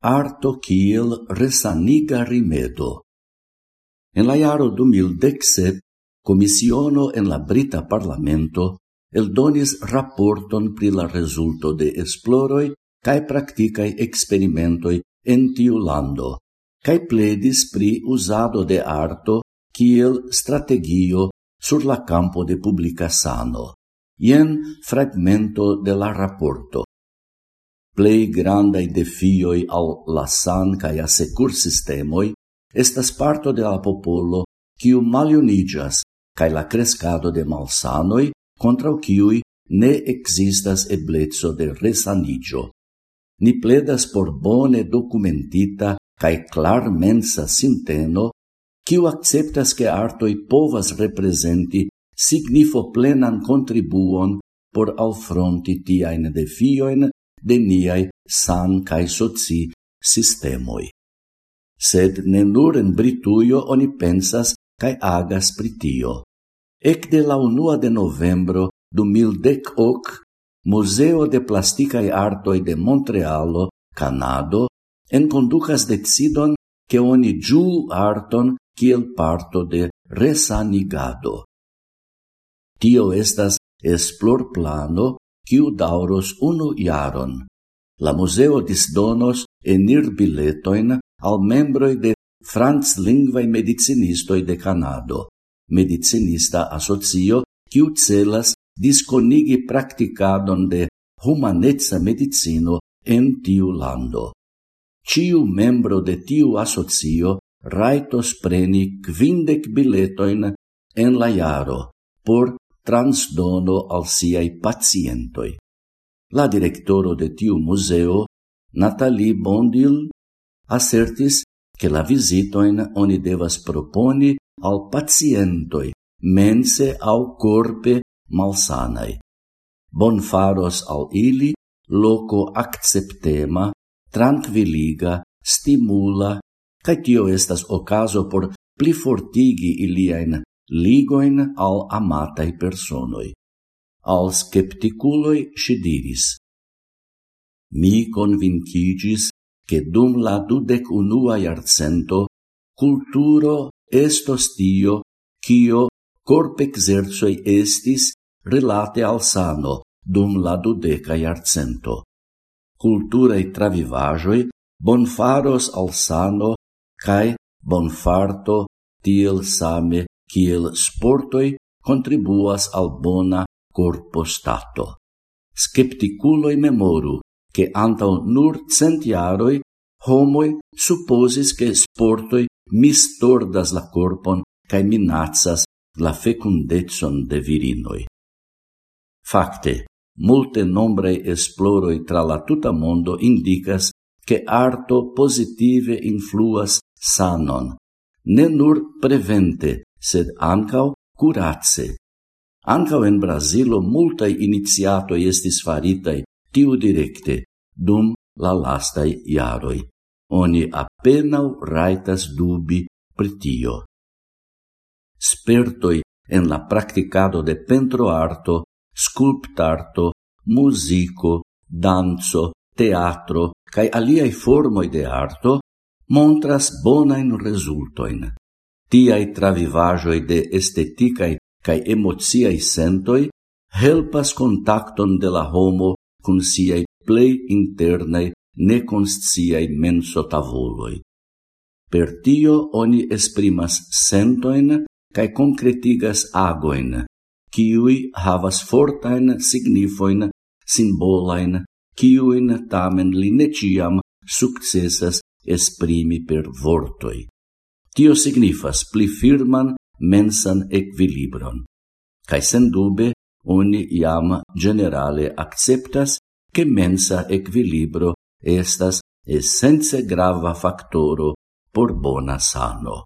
Arto kiel resaniga rimedo. En la iaro 2017, Commissiono en la Brita Parlamento el donis raporton pri la rezulto de esploroi cae practicae experimentoi en tiu lando, cae pledis pri uzado de arto kiel strategio sur la campo de publica sano. Ien fragmento de la raporto plei grandai defioi al la san cae a secur sistemoi estas parto de la popolo quiu maliunigas cae la crescado de malsanoi contra quiui ne existas eblezzo de resanigio. Ni pledas por bone documentita cae clar mensa sinteno quiu acceptas che artoi povas representi signifo plenan contribuon por alfronti tiaen defioen de niai san cae soci sistemoi. Sed ne nur en Brituio oni pensas cae agas pritio. Ec de la unua de novembro du mil dec hoc, Museo de Plasticae Artoi de Montrealo, Canado, enconducas decidon che oni giu arton kiel parto de resanigado. Tio estas esplor plano quiu dauros unu iaron. La museo disdonos enir biletoin al membroi de Franz lingvai medicinistoi de Canado, medicinista asocio quiu celas disconigi practicadon de humanetsa medicino en tiu lando. Ciu membro de tiu asocio raitos preni quindec biletoin en la iaro por transdono al siai pacientoi. La directoro de tiu museo, Nathalie Bondil, assertis che la visitoin oni devas proponi al pacientoi mense au corpe malsanai. Bon faros al ili loco acceptema, tranquiliga, stimula, ca tio estas ocaso por plifortigi iliaen ligoin al amatai personoi. Al skepticuloi si diris. Mi convincigis che dum la dudec unua iarcento culturo estos tio cio corp exerzoi estis relate al sano dum la dudeca iarcento. Culturae travivajoi bonfaros al sano cae bonfarto tiel same kiel sportoi contribuas al bona corpo stato. Skepticuloi memoru che antau nur cent iaroi homoi supposis che sportoi mistordas la corpon cae minacas la fecundetson de virinoi. Fakte, multe nombrei esploroi tra la tuta mondo indicas che arto positive influas sanon, ne nur prevente, sed ancau curace. Ancau en Brasilo multae iniziatoi estis faritai tiu directe, dum la lastai iaroi. Oni appenau raitas dubi pritio. Spertoi en la practicado de pentroarto, sculptarto, musico, danzo, teatro, cae aliai formoi de arto, montras bonain resultoin tiai travivajoi de esteticae cae emociae sentoi helpas contacton de la homo cun siai plei internai neconsciai mensotavuloi. Per tio oni esprimas sentoin cae concretigas agoin, kiui havas fortain signifoin, simbolain, kiuin tamen li neciam successas esprimi per vortoi. Tio signifas pli firman mensan equilibron. Cai sen dube oni iam generale acceptas che mensa equilibro estas essence grava factoro por bona sano.